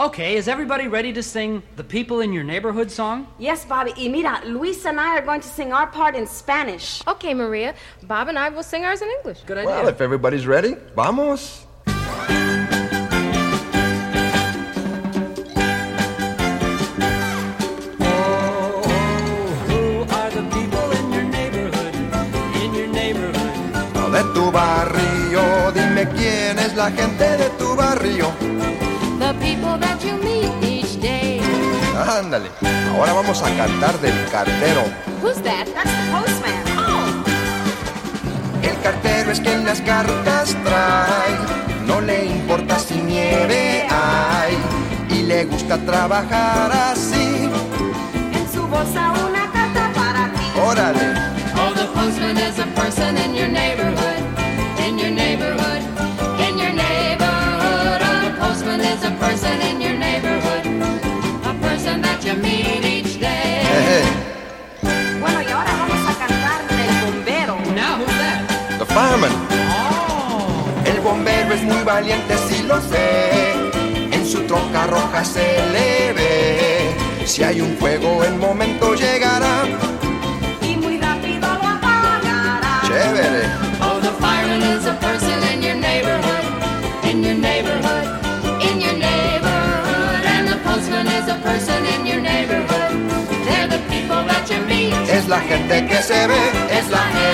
Okay, is everybody ready to sing The People in Your Neighborhood song? Yes, Bobby. Y mira, Luis and I are going to sing our part in Spanish. Okay, Maria. Bob and I will sing ours in English. Good idea. Well, if everybody's ready, vamos. Oh, who are the people in your neighborhood? In your neighborhood. De tu barrio, dime quién es la gente de tu barrio. The people that you meet each day. Ándale, ahora vamos a cantar del cartero. Who's that? That's the postman. El cartero es quien las cartas trae, no le importa si nieve hay, y le gusta trabajar así. En su bolsa una carta para ti. Órale, Oh. El bombero es muy valiente, sí lo sé. En su troca roja se le ve. Si hay un fuego, el momento llegará. Y muy rápido lo apagará. Chévere. Oh, the fireman is a person in your neighborhood. In your neighborhood. In your neighborhood. And the postman is a person in your neighborhood. They're the people that you meet. Es la gente que se ve, Es la gente